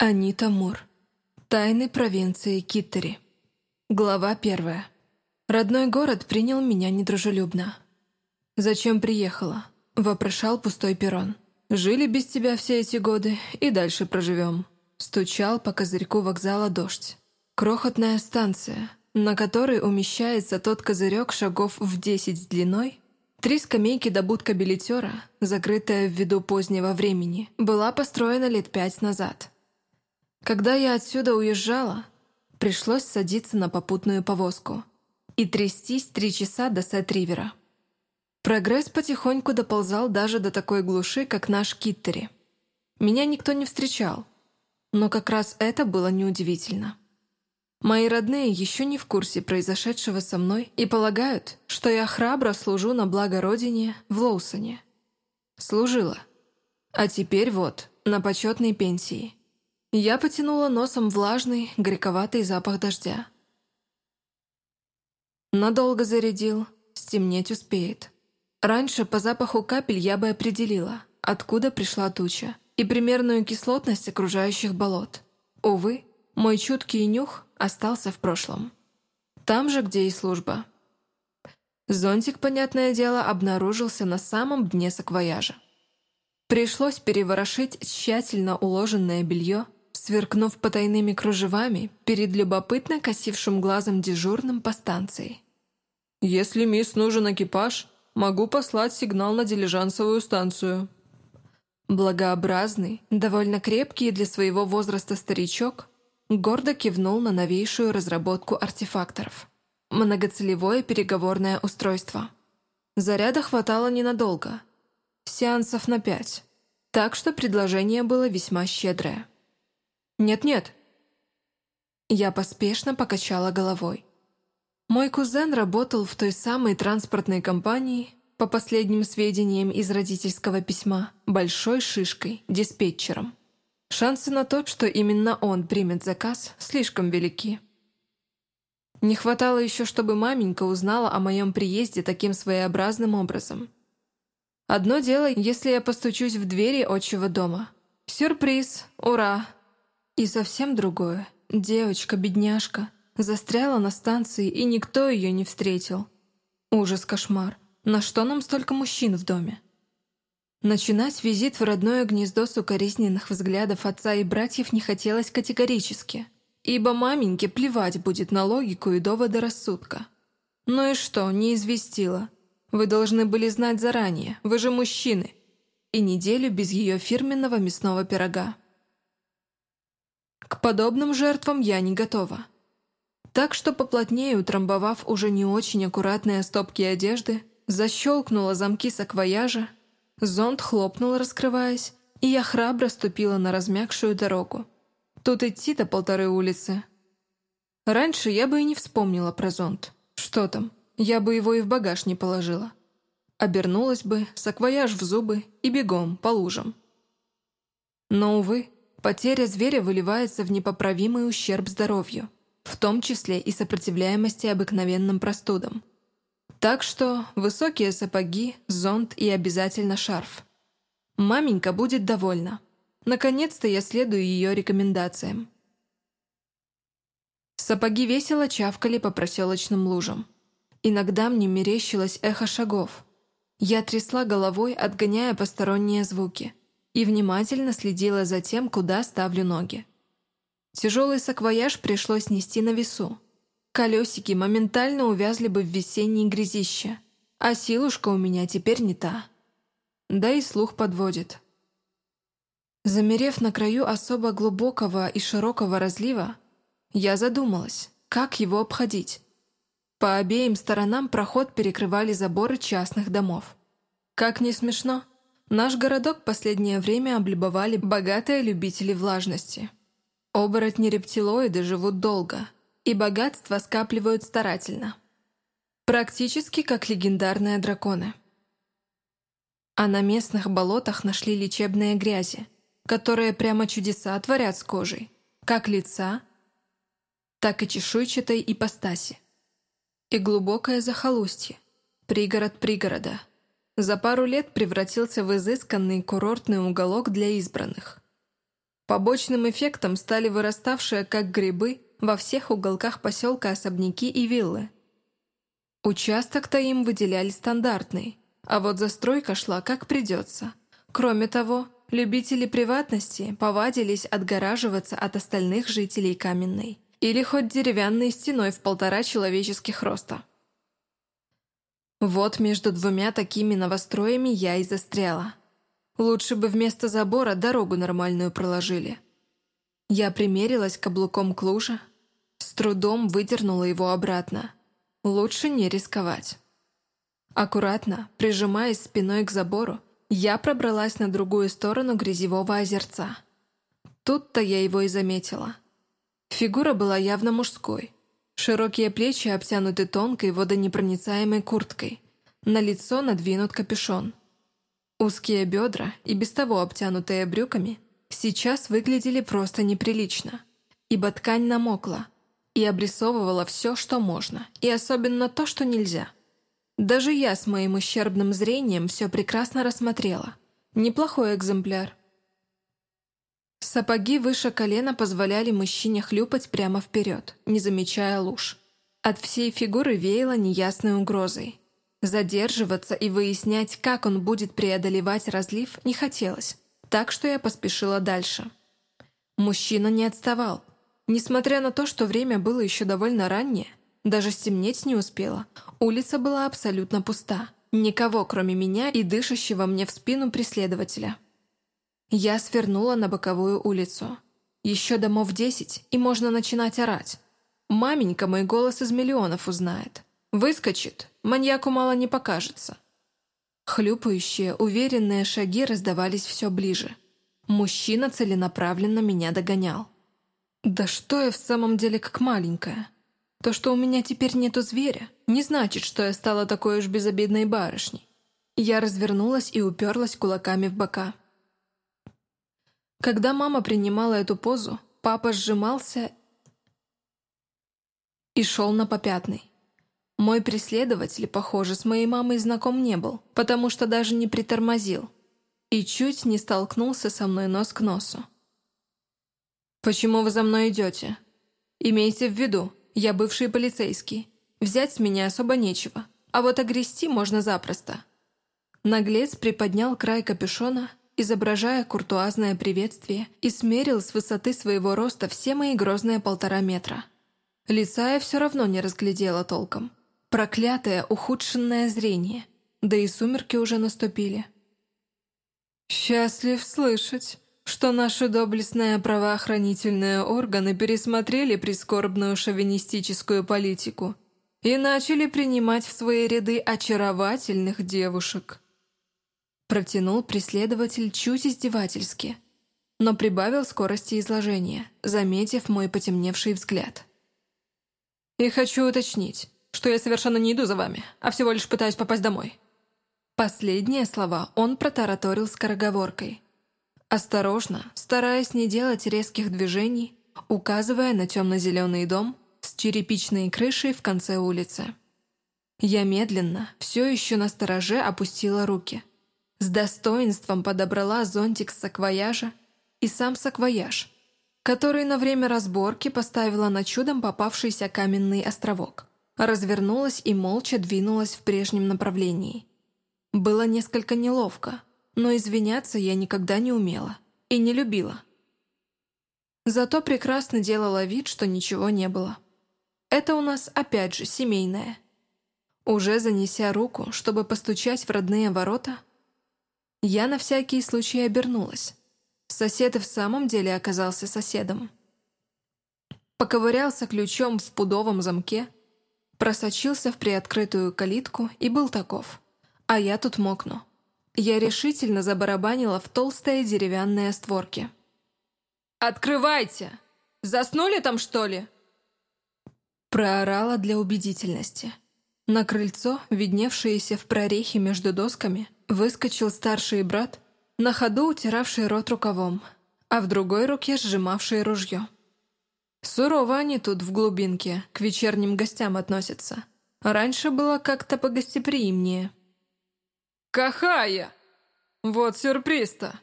Анита Мур. Тайны провинции Киттери. Глава первая. Родной город принял меня недружелюбно. «Зачем приехала?» – вопрошал пустой перрон. «Жили без тебя все эти годы и дальше проживем». Стучал по козырьку вокзала дождь. Крохотная станция, на которой умещается тот козырек шагов в десять длиной, Три скамейки до будка билетера, закрытая ввиду позднего времени, была построена лет пять назад – когда я отсюда уезжала, пришлось садиться на попутную повозку и трястись три часа до Сет-Ривера. Прогресс потихоньку доползал даже до такой глуши, как наш Киттери. Меня никто не встречал, но как раз это было неудивительно. Мои родные еще не в курсе произошедшего со мной и полагают, что я храбро служу на благо Родине в Лоусоне. Служила. А теперь вот, на почетной пенсии. Я потянула носом влажный, горьковатый запах дождя. Надолго зарядил, стемнеть успеет. Раньше по запаху капель я бы определила, откуда пришла туча, и примерную кислотность окружающих болот. Увы, мой чуткий нюх остался в прошлом. Там же, где и служба. Зонтик, понятное дело, обнаружился на самом дне саквояжа. Пришлось переворошить тщательно уложенное белье, сверкнув потайными кружевами перед любопытно косившим глазом дежурным по станции. «Если мисс нужен экипаж, могу послать сигнал на дилижансовую станцию». Благообразный, довольно крепкий для своего возраста старичок гордо кивнул на новейшую разработку артефакторов. Многоцелевое переговорное устройство. Заряда хватало ненадолго. Сеансов на пять. Так что предложение было весьма щедрое. «Нет-нет». Я поспешно покачала головой. Мой кузен работал в той самой транспортной компании, по последним сведениям из родительского письма, большой шишкой, диспетчером. Шансы на то, что именно он примет заказ, слишком велики. Не хватало еще, чтобы маменька узнала о моем приезде таким своеобразным образом. Одно дело, если я постучусь в двери отчего дома. Сюрприз! Ура! И совсем другое. Девочка-бедняжка застряла на станции, и никто ее не встретил. Ужас-кошмар. На что нам столько мужчин в доме? Начинать визит в родное гнездо с укоризненных взглядов отца и братьев не хотелось категорически, ибо маменьке плевать будет на логику и доводы рассудка. Ну и что, не известила? Вы должны были знать заранее, вы же мужчины. И неделю без ее фирменного мясного пирога. К подобным жертвам я не готова. Так что поплотнее утрамбовав уже не очень аккуратные стопки одежды, защелкнула замки саквояжа, зонт хлопнул, раскрываясь, и я храбро ступила на размягшую дорогу. Тут идти-то полторы улицы. Раньше я бы и не вспомнила про зонт. Что там, я бы его и в багаж не положила. Обернулась бы, саквояж в зубы и бегом по лужам. Но, увы, Потеря зверя выливается в непоправимый ущерб здоровью, в том числе и сопротивляемости обыкновенным простудам. Так что высокие сапоги, зонт и обязательно шарф. Маменька будет довольна. Наконец-то я следую ее рекомендациям. Сапоги весело чавкали по проселочным лужам. Иногда мне мерещилось эхо шагов. Я трясла головой, отгоняя посторонние звуки и внимательно следила за тем, куда ставлю ноги. Тяжелый саквояж пришлось нести на весу. Колесики моментально увязли бы в весенней грязище, а силушка у меня теперь не та. Да и слух подводит. Замерев на краю особо глубокого и широкого разлива, я задумалась, как его обходить. По обеим сторонам проход перекрывали заборы частных домов. Как не смешно, Наш городок последнее время облюбовали богатые любители влажности. Оборотни-рептилоиды живут долго, и богатства скапливают старательно. Практически как легендарные драконы. А на местных болотах нашли лечебные грязи, которые прямо чудеса творят с кожей, как лица, так и чешуйчатой ипостаси. И глубокое захолустье, пригород пригорода – за пару лет превратился в изысканный курортный уголок для избранных. Побочным эффектом стали выраставшие, как грибы, во всех уголках поселка особняки и виллы. Участок-то им выделяли стандартный, а вот застройка шла как придется. Кроме того, любители приватности повадились отгораживаться от остальных жителей Каменной или хоть деревянной стеной в полтора человеческих роста. Вот между двумя такими новостроями я и застряла. Лучше бы вместо забора дорогу нормальную проложили. Я примерилась каблуком к луже, с трудом выдернула его обратно. Лучше не рисковать. Аккуратно, прижимаясь спиной к забору, я пробралась на другую сторону грязевого озерца. Тут-то я его и заметила. Фигура была явно мужской. Широкие плечи обтянуты тонкой водонепроницаемой курткой. На лицо надвинут капюшон. Узкие бедра, и без того обтянутые брюками, сейчас выглядели просто неприлично, ибо ткань намокла и обрисовывала все, что можно, и особенно то, что нельзя – даже я с моим ущербным зрением все прекрасно рассмотрела. Неплохой экземпляр. Сапоги выше колена позволяли мужчине хлюпать прямо вперед, не замечая луж. От всей фигуры веяло неясной угрозой. Задерживаться и выяснять, как он будет преодолевать разлив, не хотелось, так что я поспешила дальше. Мужчина не отставал. Несмотря на то, что время было еще довольно раннее, даже стемнеть не успела. Улица была абсолютно пуста. Никого, кроме меня и дышащего мне в спину преследователя. Я свернула на боковую улицу. Еще домов десять, и можно начинать орать. Маменька мой голос из миллионов узнает. Выскочит, маньяку мало не покажется. Хлюпающие, уверенные шаги раздавались все ближе. Мужчина целенаправленно меня догонял. «Да что я в самом деле как маленькая?» То, что у меня теперь нету зверя, не значит, что я стала такой уж безобидной барышней. Я развернулась и уперлась кулаками в бока. Когда мама принимала эту позу, папа сжимался и шел на попятный. Мой преследователь, похоже, с моей мамой знаком не был, потому что даже не притормозил и чуть не столкнулся со мной нос к носу. «Почему вы за мной идете? Имейте в виду, я бывший полицейский. Взять с меня особо нечего. А вот огрести можно запросто». Наглец приподнял край капюшона, изображая куртуазное приветствие, и смерил с высоты своего роста все мои грозные полтора метра. Лица я все равно не разглядела толком. Проклятое, ухудшенное зрение. Да и сумерки уже наступили. «Счастлив слышать», что наши доблестные правоохранительные органы пересмотрели прискорбную шовинистическую политику и начали принимать в свои ряды очаровательных девушек. Протянул преследователь чуть издевательски, но прибавил скорости изложения, заметив мой потемневший взгляд. «И хочу уточнить, что я совершенно не иду за вами, а всего лишь пытаюсь попасть домой». Последние слова он протараторил скороговоркой – Осторожно, стараясь не делать резких движений, указывая на темно-зеленый дом с черепичной крышей в конце улицы. Я медленно, все еще на стороже, опустила руки. С достоинством подобрала зонтик с саквояжа и сам саквояж, который на время разборки поставила на чудом попавшийся каменный островок. Развернулась и молча двинулась в прежнем направлении. Было несколько неловко, но извиняться я никогда не умела и не любила. Зато прекрасно делала вид, что ничего не было. Это у нас опять же семейное. Уже занеся руку, чтобы постучать в родные ворота, я на всякий случай обернулась. Сосед и в самом деле оказался соседом. Поковырялся ключом в пудовом замке, просочился в приоткрытую калитку и был таков. А я тут мокну. Я решительно забарабанила в толстые деревянные створки. «Открывайте! Заснули там, что ли?» Проорала для убедительности. На крыльцо, видневшееся в прорехе между досками, выскочил старший брат, на ходу утиравший рот рукавом, а в другой руке сжимавший ружье. Сурово они тут в глубинке к вечерним гостям относятся. Раньше было как-то погостеприимнее. «Кахая! Вот сюрприз-то!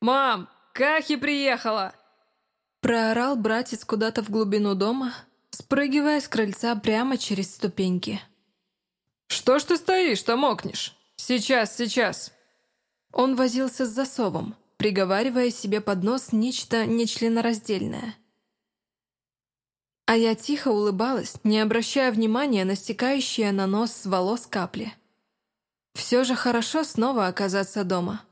Мам, Кахи приехала!» Проорал братец куда-то в глубину дома, спрыгивая с крыльца прямо через ступеньки. «Что ж ты стоишь-то мокнешь? Сейчас, сейчас!» Он возился с засовом, приговаривая себе под нос нечто нечленораздельное. А я тихо улыбалась, не обращая внимания на стекающие на нос с волос капли. Все же хорошо снова оказаться дома.